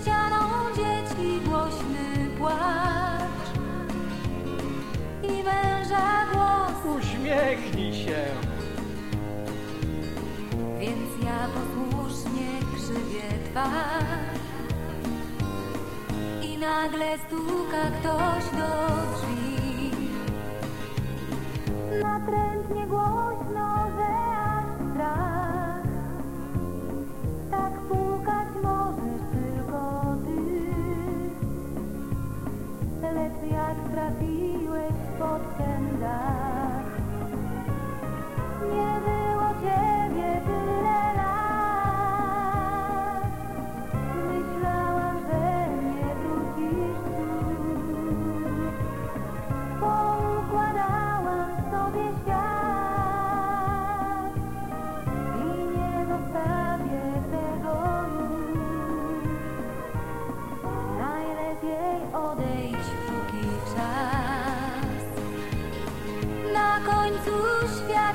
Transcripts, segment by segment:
Ścianą dzieci głośny płacz i męża głos, Uśmiechnij się. więc ja posłusznie krzywię twarz. I nagle stuka ktoś do drzwi. Natrętnie głośno,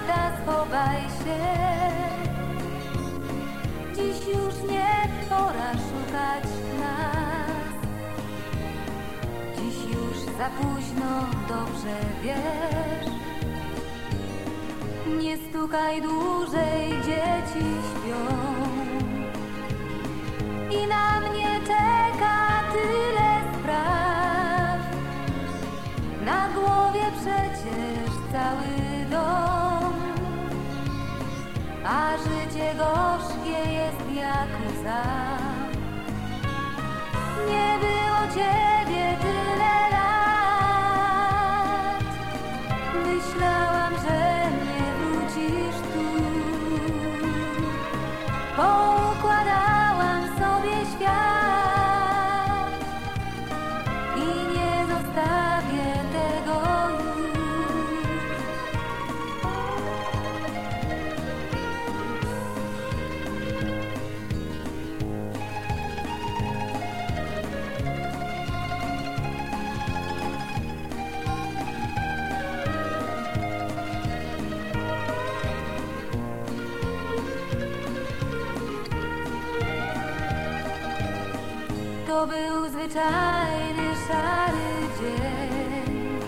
świata schowaj się. Dziś już nie pora szukać nas. Dziś już za późno, dobrze wiesz. Nie stukaj dłużej, dzieci śpią. I na Życie gorzkie jest jak łza. Nie było ciebie To był zwyczajny szary dzień.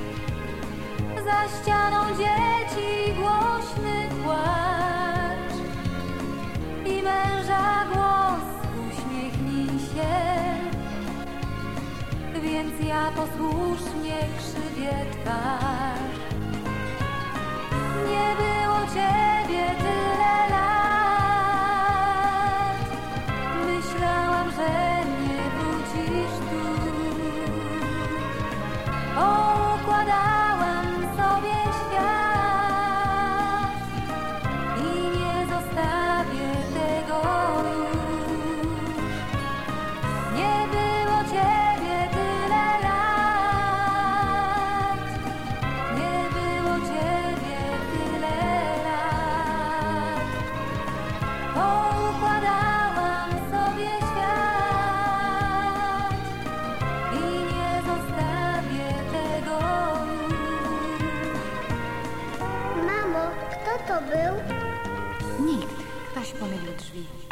Za ścianą dzieci głośny płacz i męża głos uśmiechnij się. Więc ja posłusznie krzywię twarz. to był? Nikt. Ktoś pomylił drzwi.